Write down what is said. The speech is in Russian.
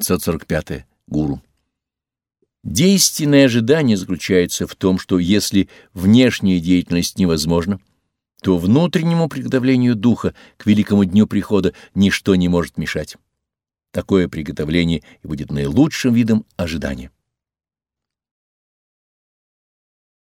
545. Гуру. Действенное ожидание заключается в том, что если внешняя деятельность невозможна, то внутреннему приготовлению духа к великому дню прихода ничто не может мешать. Такое приготовление и будет наилучшим видом ожидания.